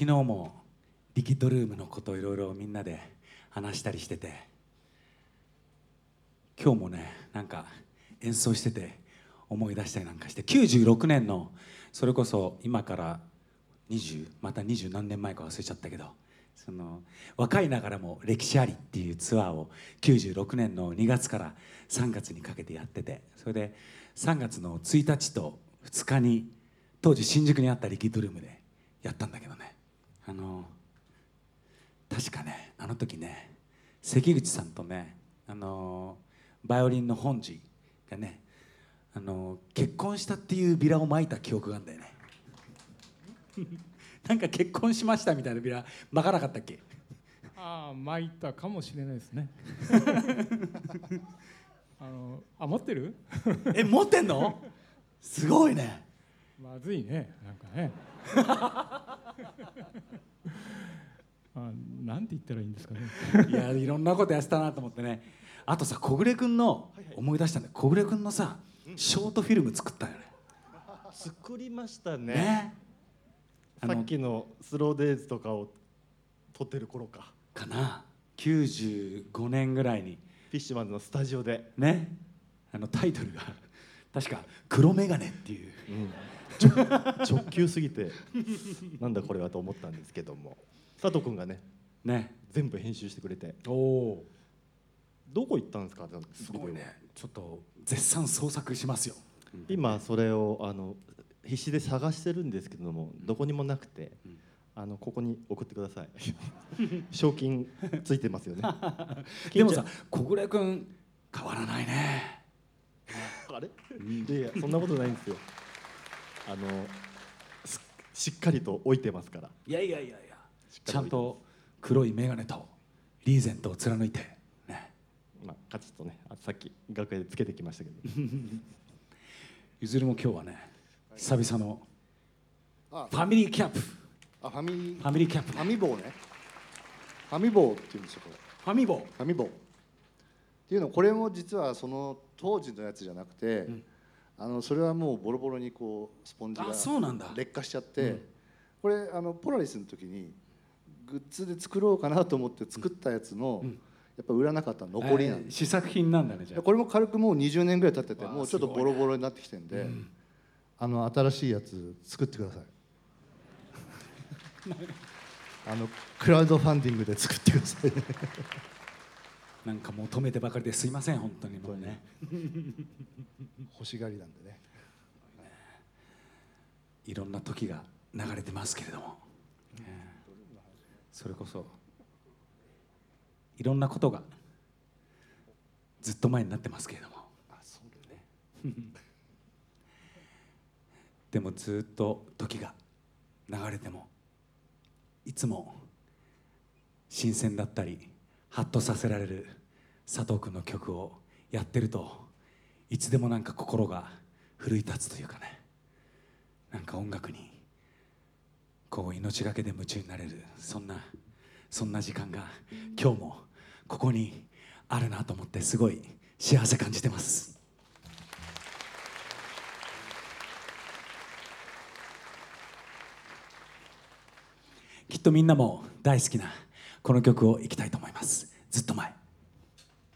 昨日もリキッドルームのことをいろいろみんなで話したりしてて今日もねなんか演奏してて思い出したりなんかして96年のそれこそ今から20また20何年前か忘れちゃったけどその若いながらも歴史ありっていうツアーを96年の2月から3月にかけてやっててそれで3月の1日と2日に当時新宿にあったリキッドルームでやったんだけどね。あの確かねあの時ね関口さんとねあのバイオリンの本寺がねあの結婚したっていうビラを巻いた記憶があるんだよね。なんか結婚しましたみたいなビラ巻かなかったっけ？ああ巻いたかもしれないですね。あのあ持ってる？え持ってんの？すごいね。まずいねなんかね あなんて言ったらいいんですかね。いやいろんなことやってたなと思ってね。あとさ小暮君の思い出したんだよ。小暮君のさショートフィルム作ったよね。作りましたね。ね。あのさっきのスローデイズとかを撮ってる頃か。かな。95年ぐらいに。フィッシュマンズのスタジオで、ね。あのタイトルが確か「黒眼鏡」っていう。直球すぎてなんだこれはと思ったんですけども佐藤君がねね。全部編集してくれて。おお。どこ行ったんですか？すごいね。ちょっと絶賛創作しますよ。今それをあの必死で探してるんですけどもどこにもなくて、ん。あのここに送ってください。賞金ついてますよね。でもさ小暮君変わらないね。あれ？いやいやそんなことないんですよ。あのすしっかりと置いてますから。いやいやいやいやちゃんと黒い眼鏡とリーゼントを貫いて。ね。まあカチッとねあさっき楽屋でつけてきましたけど。ゆずるも今日はね久々のあファミリーキャンプ。フあファミリー。ァミリーキャンプファミボーね。ファミボーっていうんですよこれ。ファミボー。ファミボー。っていうのこれも実はその当時のやつじゃなくて、ん。あのそれはもうボロボロにこうスポンジが劣化しちゃって、うん。これあのポラリスの時にグッズで作ろうかなと思って作ったやつの、うん。やっぱ売らなかった残りなんです、えー試作品なんだねじゃあ。これも軽くもう20年ぐらい経っててもうちょっとボロボロになってきてるんで、あの新しいやつ作ってください。あのクラウドファンディングで作ってくださいなんか求めてばかりですいません本当にもうね。欲しがりなんでね。いろんな時が流れてますけれども、えーそれこそいろんなことがずっと前になってますけれども。あそうね。でもずっと時が流れてもいつも新鮮だったりハッとさせられる佐藤君の曲をやってるといつでもなんか心が奮い立つというかね。なんか音楽に命がけで夢中になれるそんなそんな時間が今日もここにあるなと思ってすごい幸せ感じてます。きっとみんなも大好きなこの曲をいきたいと思いますずっと前